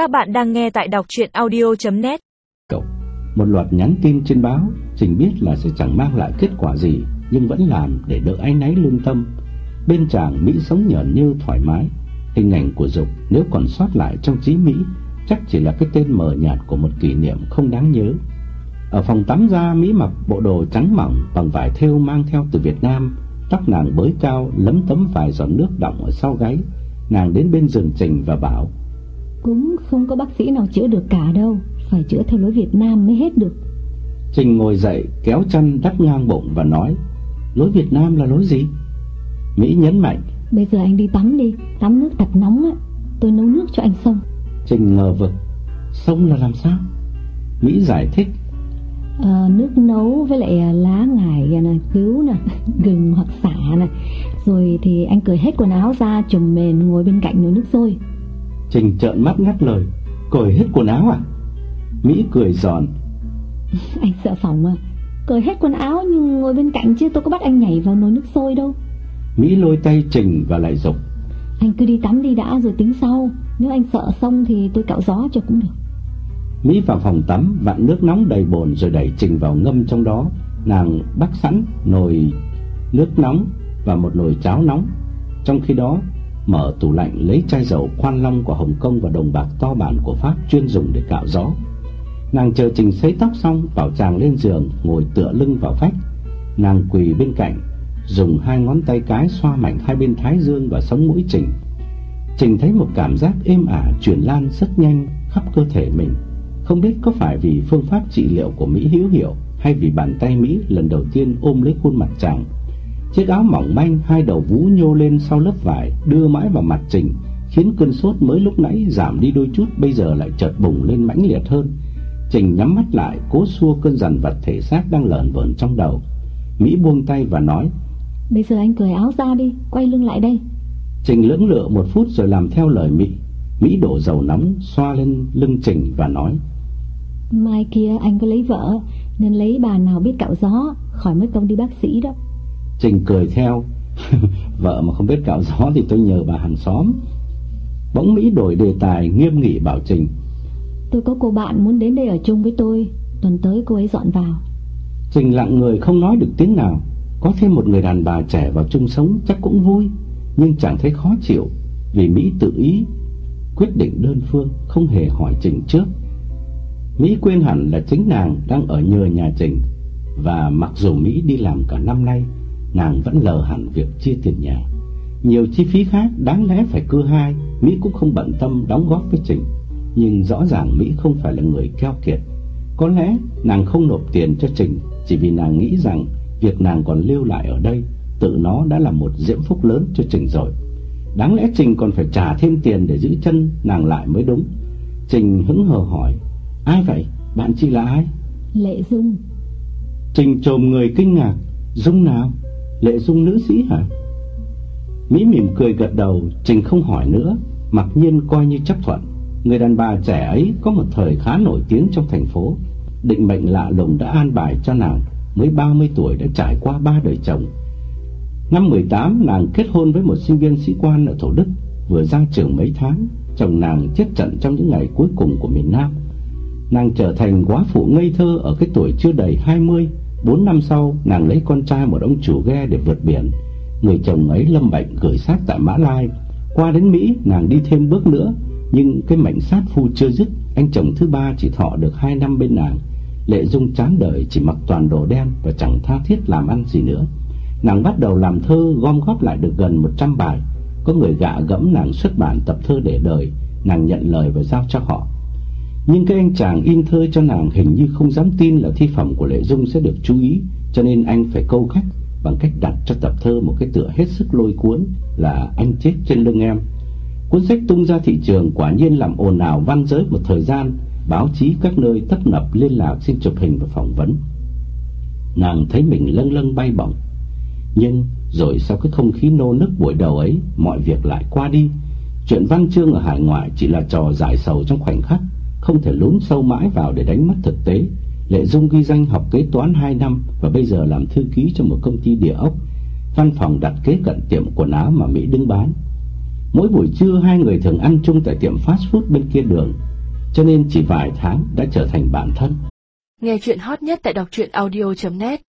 Các bạn đang nghe tại đọc chuyện audio.net Cậu, một loạt nhắn tin trên báo, Trình biết là sẽ chẳng mang lại kết quả gì, nhưng vẫn làm để đỡ áy náy lương tâm. Bên chàng Mỹ sống nhởn như thoải mái, hình ảnh của Dục nếu còn sót lại trong trí Mỹ, chắc chỉ là cái tên mờ nhạt của một kỷ niệm không đáng nhớ. Ở phòng tắm ra Mỹ mặc bộ đồ trắng mỏng bằng vải thêu mang theo từ Việt Nam, tóc nàng bới cao lấm tấm vài giọt nước đọng ở sau gáy. Nàng đến bên giường Trình và bảo: cũng không có bác sĩ nào chữa được cả đâu Phải chữa theo lối Việt Nam mới hết được Trình ngồi dậy kéo chân đắp ngang bụng và nói Lối Việt Nam là lối gì? Mỹ nhấn mạnh Bây giờ anh đi tắm đi Tắm nước thật nóng á Tôi nấu nước cho anh xông Trình ngờ vực Xông là làm sao? Mỹ giải thích à, Nước nấu với lại à, lá ngải này, cứu nè Gừng hoặc xả này Rồi thì anh cởi hết quần áo ra Chùm mền ngồi bên cạnh nồi nước sôi Trình trợn mắt ngắt lời Cởi hết quần áo à? Mỹ cười giòn. Anh sợ phòng mà. Cởi hết quần áo nhưng ngồi bên cạnh chứ tôi có bắt anh nhảy vào nồi nước sôi đâu. Mỹ lôi tay Trình và lại dục Anh cứ đi tắm đi đã rồi tính sau. Nếu anh sợ xong thì tôi cạo gió cho cũng được. Mỹ vào phòng tắm vặn nước nóng đầy bồn rồi đẩy Trình vào ngâm trong đó. Nàng bắt sẵn nồi nước nóng và một nồi cháo nóng. Trong khi đó mở tủ lạnh lấy chai dầu khoan long của Hồng Kông và đồng bạc to bản của Pháp chuyên dùng để cạo gió. Nàng chờ Trình sấy tóc xong, bảo chàng lên giường, ngồi tựa lưng vào vách Nàng quỳ bên cạnh, dùng hai ngón tay cái xoa mạnh hai bên thái dương và sống mũi Trình. Trình thấy một cảm giác êm ả truyền lan rất nhanh khắp cơ thể mình. Không biết có phải vì phương pháp trị liệu của Mỹ hữu hiệu hay vì bàn tay Mỹ lần đầu tiên ôm lấy khuôn mặt chàng. Chiếc áo mỏng manh hai đầu vú nhô lên sau lớp vải đưa mãi vào mặt Trình, khiến cơn sốt mới lúc nãy giảm đi đôi chút bây giờ lại chợt bùng lên mãnh liệt hơn. Trình nhắm mắt lại cố xua cơn dằn vặt thể xác đang lởn vởn trong đầu. Mỹ buông tay và nói: "Bây giờ anh cởi áo ra đi, quay lưng lại đây." Trình lưỡng lự một phút rồi làm theo lời Mỹ. Mỹ đổ dầu nóng xoa lên lưng Trình và nói: Mai kia anh có lấy vợ Nên lấy bà nào biết cạo gió Khỏi mất công đi bác sĩ đó Trình cười theo. Vợ mà không biết cạo gió thì tôi nhờ bà hàng xóm. Bỗng Mỹ đổi đề tài nghiêm nghị bảo Trình. Tôi có cô bạn muốn đến đây ở chung với tôi. Tuần tới cô ấy dọn vào. Trình lặng người không nói được tiếng nào. Có thêm một người đàn bà trẻ vào chung sống chắc cũng vui Nhưng chẳng thấy khó chịu Vì Mỹ tự ý Quyết định đơn phương Không hề hỏi Trình trước. Mỹ quên hẳn là chính nàng đang ở nhờ nhà Trình Và mặc dù Mỹ đi làm cả năm nay Nàng vẫn lờ hẳn việc chia tiền nhà Nhiều chi phí khác đáng lẽ phải cưa hai Mỹ cũng không bận tâm đóng góp với Trình Nhưng rõ ràng Mỹ không phải là người keo kiệt Có lẽ nàng không nộp tiền cho Trình Chỉ vì nàng nghĩ rằng Việc nàng còn lưu lại ở đây Tự nó đã là một diễm phúc lớn cho Trình rồi Đáng lẽ Trình còn phải trả thêm tiền để giữ chân nàng lại mới đúng Trình hứng hờ hỏi Ai vậy? Bạn chị là ai? Lệ Dung Trình trồm người kinh ngạc Dung nào? Lệ Dung nữ sĩ hả? Mỹ mỉm cười gật đầu, Trình không hỏi nữa, Mặc nhiên coi như chấp thuận. Người đàn bà trẻ ấy có một thời khá nổi tiếng trong thành phố. Định mệnh lạ lùng đã an bài cho nàng, Mới 30 tuổi đã trải qua ba đời chồng. Năm 18 nàng kết hôn với một sinh viên sĩ quan ở Thổ Đức, Vừa ra trường mấy tháng. Chồng nàng chết trận trong những ngày cuối cùng của miền Nam. Nàng trở thành quá phụ ngây thơ ở cái tuổi chưa đầy 20 Bốn năm sau, nàng lấy con trai một ông chủ ghe để vượt biển. Người chồng ấy lâm bệnh gửi xác tại Mã Lai. Qua đến Mỹ, nàng đi thêm bước nữa. Nhưng cái mệnh sát phu chưa dứt, Anh chồng thứ ba chỉ thọ được hai năm bên nàng. Lệ Dung chán đời chỉ mặc toàn đồ đen Và chẳng tha thiết làm ăn gì nữa. Nàng bắt đầu làm thơ gom góp lại được gần 100 bài. Có người gạ gẫm nàng xuất bản tập thơ để đời. Nàng nhận lời và giao cho họ nhưng cái anh chàng in thơ cho nàng hình như không dám tin là thi phẩm của Lệ Dung sẽ được chú ý, cho nên anh phải câu khách bằng cách đặt cho tập thơ một cái tựa hết sức lôi cuốn là anh chết trên lưng em. Cuốn sách tung ra thị trường quả nhiên làm ồn ào văn giới một thời gian, báo chí các nơi tấp nập liên lạc xin chụp hình và phỏng vấn. Nàng thấy mình lâng lâng bay bổng. Nhưng rồi sau cái không khí nô nức buổi đầu ấy, mọi việc lại qua đi. Chuyện văn chương ở hải ngoại chỉ là trò giải sầu trong khoảnh khắc không thể lún sâu mãi vào để đánh mất thực tế. Lệ Dung ghi danh học kế toán 2 năm và bây giờ làm thư ký cho một công ty địa ốc, văn phòng đặt kế cận tiệm quần áo mà Mỹ đứng bán. Mỗi buổi trưa hai người thường ăn chung tại tiệm fast food bên kia đường. cho nên chỉ vài tháng đã trở thành bạn thân. Nghe chuyện hot nhất tại đọc truyện audio.net